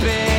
been